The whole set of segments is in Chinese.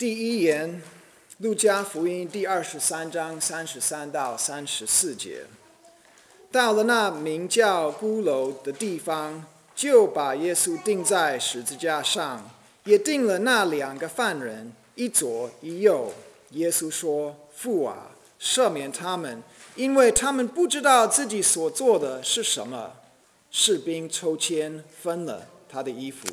第一言，路加福音第二十三章三十三到三十四节。到了那名叫孤楼的地方，就把耶稣钉在十字架上，也钉了那两个犯人，一左一右。耶稣说：“父啊，赦免他们，因为他们不知道自己所做的是什么。”士兵抽签分了他的衣服。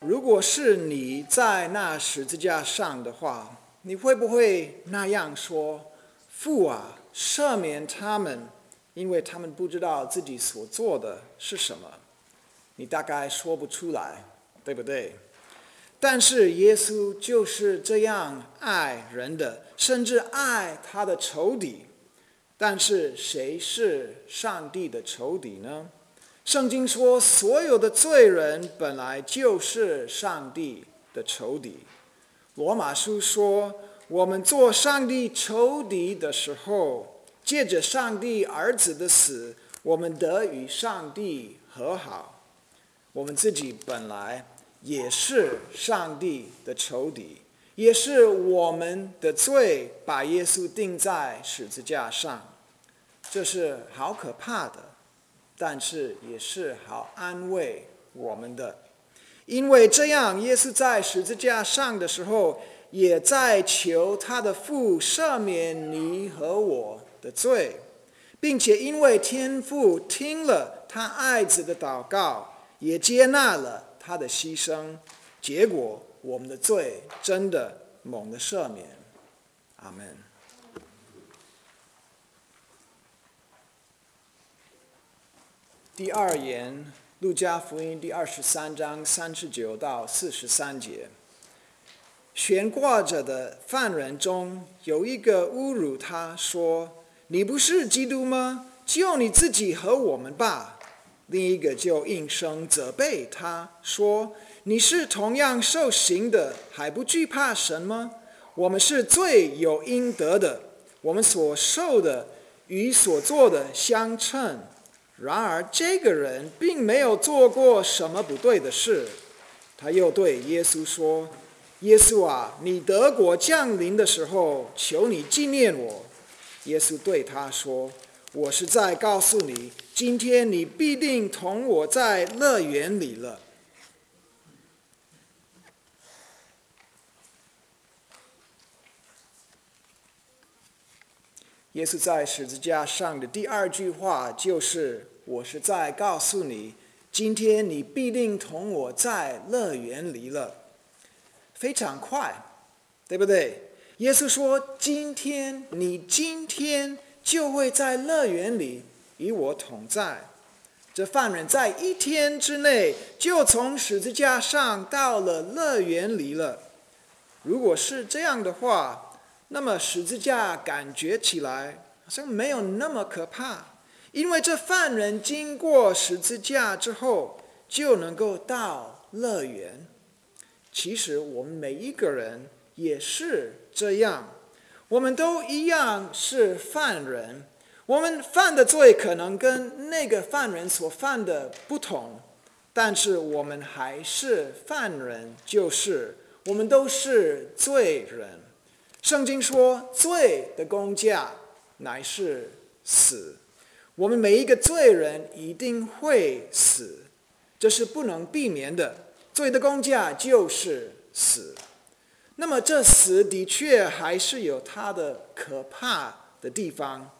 如果是你在那十字架上的话，你会不会那样说：“父啊，赦免他们，因为他们不知道自己所做的是什么。”你大概说不出来，对不对？但是耶稣就是这样爱人的，甚至爱他的仇敌。但是谁是上帝的仇敌呢？圣经说，所有的罪人本来就是上帝的仇敌。罗马书说，我们做上帝仇敌的时候，借着上帝儿子的死，我们得与上帝和好。我们自己本来也是上帝的仇敌。也是我们的罪，把耶稣钉在十字架上，这是好可怕的，但是也是好安慰我们的，因为这样，耶稣在十字架上的时候，也在求他的父赦免你和我的罪，并且因为天父听了他爱子的祷告，也接纳了他的牺牲，结果。我们的罪真的猛的赦免，阿门。第二言，路加福音第二十三章三十九到四十三节，悬挂着的犯人中有一个侮辱他说：“你不是基督吗？救你自己和我们吧。”另一个就应声责备他说。你是同样受刑的，还不惧怕神吗？我们是罪有应得的，我们所受的与所做的相称。然而这个人并没有做过什么不对的事。他又对耶稣说：“耶稣啊，你德国降临的时候，求你纪念我。”耶稣对他说：“我是在告诉你，今天你必定同我在乐园里了。”耶稣在十字架上的第二句话就是：“我是在告诉你，今天你必定同我在乐园里了。”非常快，对不对？耶稣说：“今天你今天就会在乐园里与我同在。”这犯人在一天之内就从十字架上到了乐园里了。如果是这样的话，那么十字架感觉起来好像没有那么可怕，因为这犯人经过十字架之后就能够到乐园。其实我们每一个人也是这样，我们都一样是犯人，我们犯的罪可能跟那个犯人所犯的不同，但是我们还是犯人，就是我们都是罪人。圣经说：“罪的工价乃是死。”我们每一个罪人一定会死，这是不能避免的。罪的工价就是死。那么，这死的确还是有它的可怕的地方，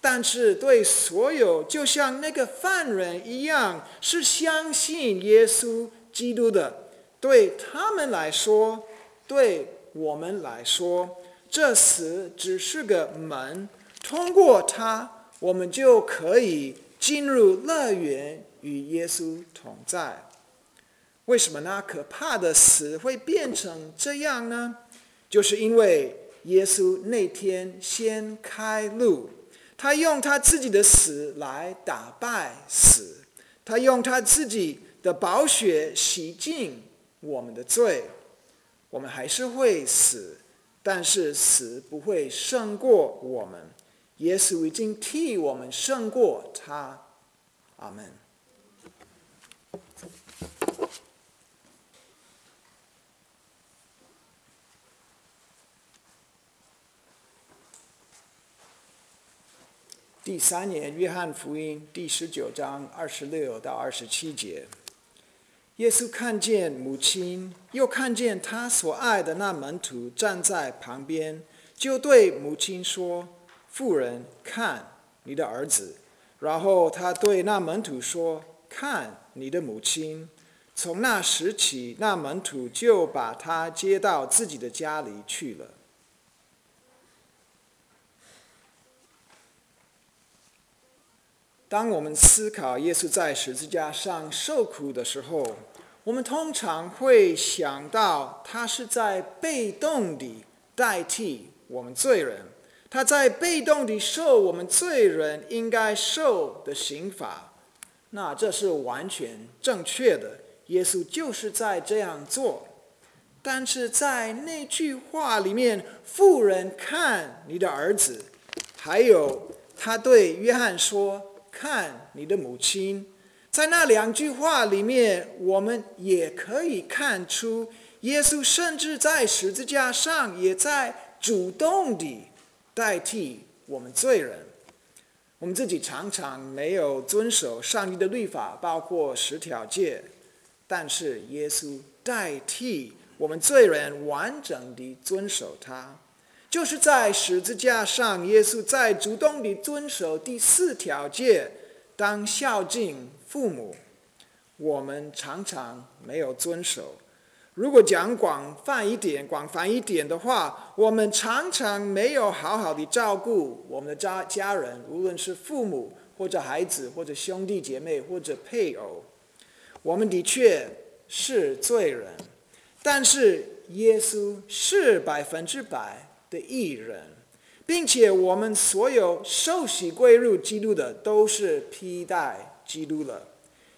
但是对所有就像那个犯人一样是相信耶稣基督的，对他们来说，对。我们来说，这死只是个门，通过它，我们就可以进入乐园，与耶稣同在。为什么那可怕的死会变成这样呢？就是因为耶稣那天先开路，他用他自己的死来打败死，他用他自己的宝血洗净我们的罪。我们还是会死但是死不会胜过我们。耶稣已经替我们胜过他。阿门。第三年约翰福音第十九章二十六到二十七节。耶稣看见母亲，又看见他所爱的那门徒站在旁边，就对母亲说：“妇人，看你的儿子。”然后他对那门徒说：“看你的母亲。”从那时起，那门徒就把他接到自己的家里去了。当我们思考耶稣在十字架上受苦的时候，我们通常会想到他是在被动地代替我们罪人，他在被动地受我们罪人应该受的刑罚。那这是完全正确的，耶稣就是在这样做。但是在那句话里面，“富人看你的儿子”，还有他对约翰说。看你的母亲，在那两句话里面，我们也可以看出，耶稣甚至在十字架上也在主动地代替我们罪人。我们自己常常没有遵守上帝的律法，包括十条诫，但是耶稣代替我们罪人完整地遵守它。就是在十字架上，耶稣在主动地遵守第四条诫，当孝敬父母。我们常常没有遵守。如果讲广泛一点、广泛一点的话，我们常常没有好好的照顾我们的家家人，无论是父母或者孩子，或者兄弟姐妹，或者配偶。我们的确是罪人，但是耶稣是百分之百。的艺人，并且我们所有受洗归入基督的，都是披戴基督了。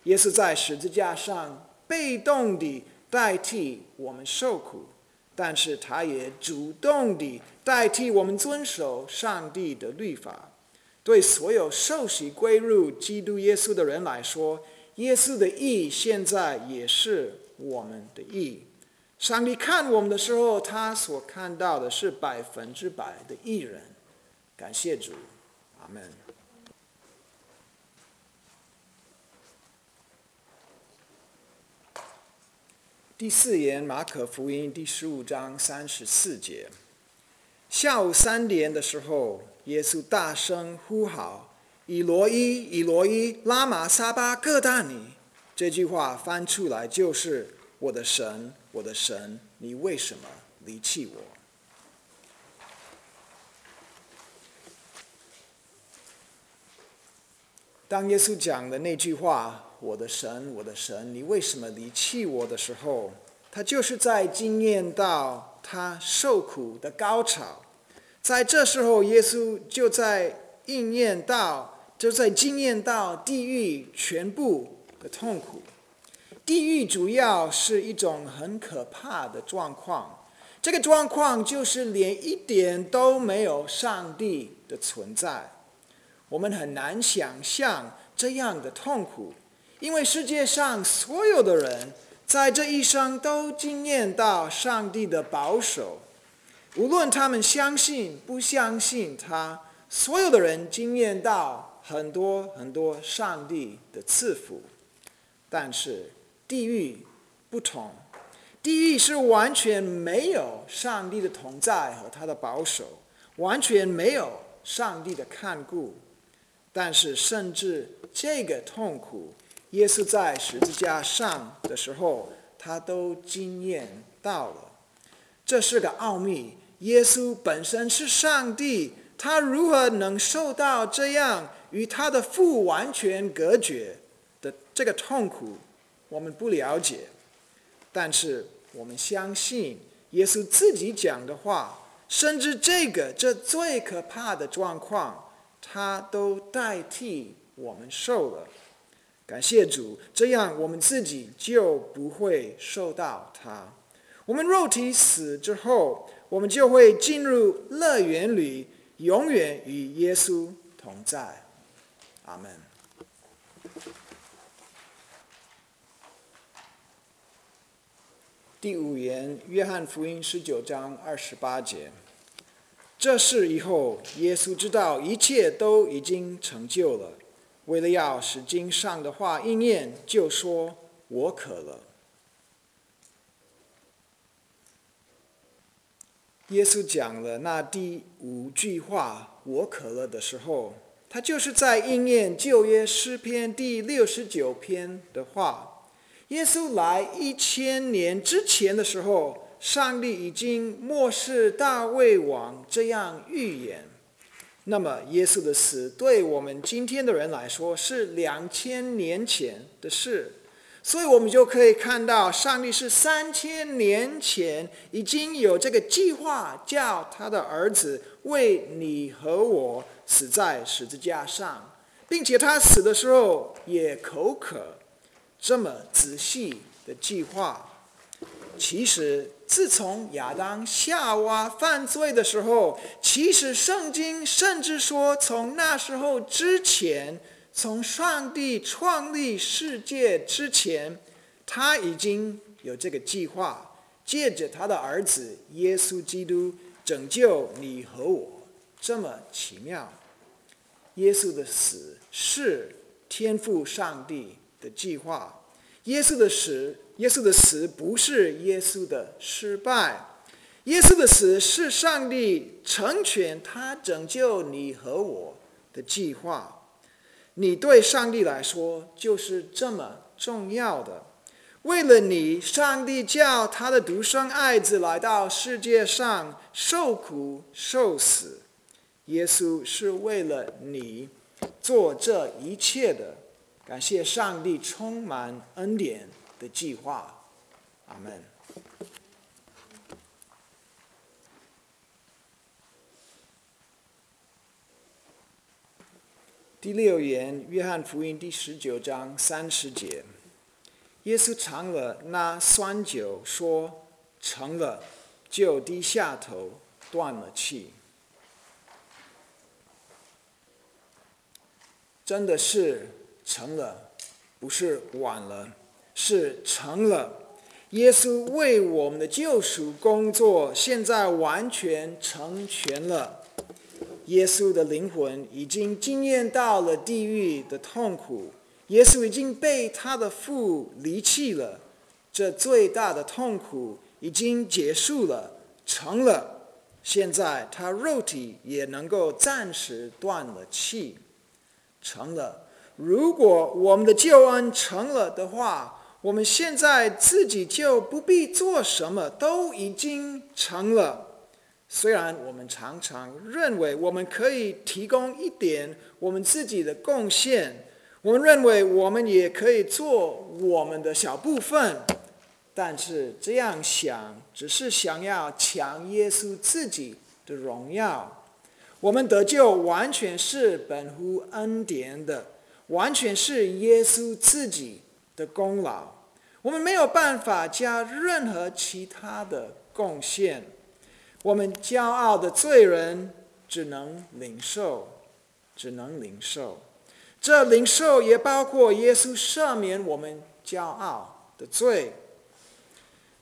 耶稣在十字架上被动地代替我们受苦，但是他也主动地代替我们遵守上帝的律法。对所有受洗归入基督耶稣的人来说，耶稣的义现在也是我们的义。上帝看我们的时候，他所看到的是百分之百的艺人。感谢主，阿门。第四言，马可福音第十五章三十四节。下午三点的时候，耶稣大声呼号：“以罗伊，以罗伊，拉玛撒巴各大尼。”这句话翻出来就是：“我的神。”我的神，你为什么离弃我？当耶稣讲的那句话“我的神，我的神，你为什么离弃我”的时候，他就是在经验到他受苦的高潮。在这时候，耶稣就在应验到，就在经验到地狱全部的痛苦。地狱主要是一种很可怕的状况，这个状况就是连一点都没有上帝的存在。我们很难想象这样的痛苦，因为世界上所有的人在这一生都经验到上帝的保守，无论他们相信不相信他，所有的人经验到很多很多上帝的赐福，但是。地狱不同，地狱是完全没有上帝的同在和他的保守，完全没有上帝的看顾。但是，甚至这个痛苦，耶稣在十字架上的时候，他都经验到了。这是个奥秘。耶稣本身是上帝，他如何能受到这样与他的父完全隔绝的这个痛苦？我们不了解，但是我们相信耶稣自己讲的话，甚至这个这最可怕的状况，他都代替我们受了。感谢主，这样我们自己就不会受到它。我们肉体死之后，我们就会进入乐园里，永远与耶稣同在。阿门。第五言，约翰福音十九章二十八节：这事以后，耶稣知道一切都已经成就了。为了要使经上的话应验，就说：“我渴了。”耶稣讲了那第五句话“我渴了”的时候，他就是在应验旧约诗篇第六十九篇的话。耶稣来一千年之前的时候。上帝已经漠视大卫王这样预言，那么耶稣的死对我们今天的人来说是两千年前的事，所以我们就可以看到，上帝是三千年前已经有这个计划，叫他的儿子为你和我死在十字架上，并且他死的时候也口渴，这么仔细的计划。其实，自从亚当夏娃犯罪的时候，其实圣经甚至说，从那时候之前，从上帝创立世界之前，他已经有这个计划，借着他的儿子耶稣基督拯救你和我，这么奇妙。耶稣的死是天赋上帝的计划，耶稣的死。耶稣的死不是耶稣的失败，耶稣的死是上帝成全他拯救你和我的计划。你对上帝来说就是这么重要的。为了你，上帝叫他的独生爱子来到世界上受苦受死。耶稣是为了你做这一切的。感谢上帝充满恩典。的计划，阿门。第六言，约翰福音第十九章三十节，耶稣尝了那酸酒，说：“成了。”就低下头，断了气。真的是成了，不是晚了。是成了，耶稣为我们的救赎工作，现在完全成全了。耶稣的灵魂已经经验到了地狱的痛苦，耶稣已经被他的父离弃了，这最大的痛苦已经结束了，成了。现在他肉体也能够暂时断了气，成了。如果我们的救恩成了的话，我们现在自己就不必做什么，都已经成了。虽然我们常常认为我们可以提供一点我们自己的贡献，我们认为我们也可以做我们的小部分，但是这样想只是想要抢耶稣自己的荣耀。我们得救完全是本乎恩典的，完全是耶稣自己。的功劳，我们没有办法加任何其他的贡献。我们骄傲的罪人只能领受，只能领受。这领受也包括耶稣赦免我们骄傲的罪。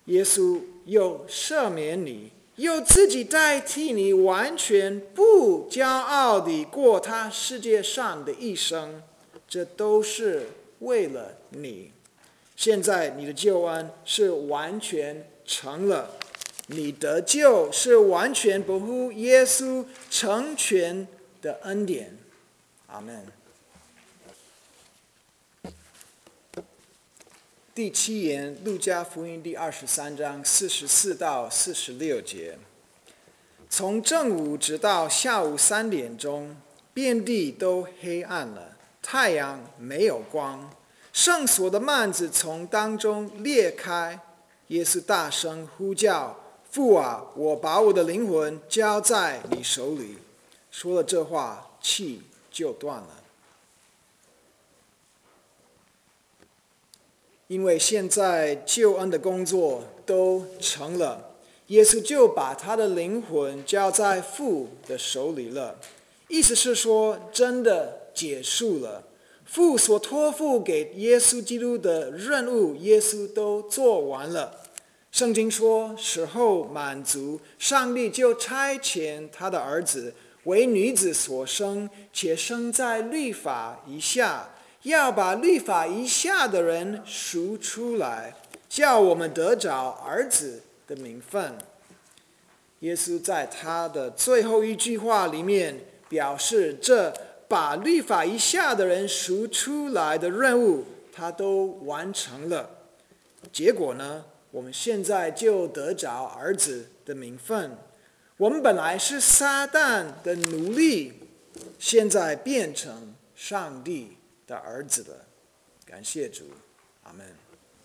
耶稣又赦免你，又自己代替你，完全不骄傲地过他世界上的一生。这都是。为了你，现在你的救恩是完全成了，你得救是完全不乎耶稣成全的恩典。阿门。第七言，路加福音第二十三章四十四到四十六节，从正午直到下午三点钟，遍地都黑暗了。太阳没有光，圣所的幔子从当中裂开。耶稣大声呼叫：“父啊，我把我的灵魂交在你手里。”说了这话，气就断了。因为现在救恩的工作都成了，耶稣就把他的灵魂交在父的手里了。意思是说，真的。结束了，父所托付给耶稣基督的任务，耶稣都做完了。圣经说，时候满足，上帝就差遣他的儿子为女子所生，且生在律法以下，要把律法以下的人赎出来，叫我们得着儿子的名分。耶稣在他的最后一句话里面表示，这把律法以下的人赎出来的任务，他都完成了。结果呢？我们现在就得着儿子的名分。我们本来是撒旦的奴隶，现在变成上帝的儿子了。感谢主，阿门。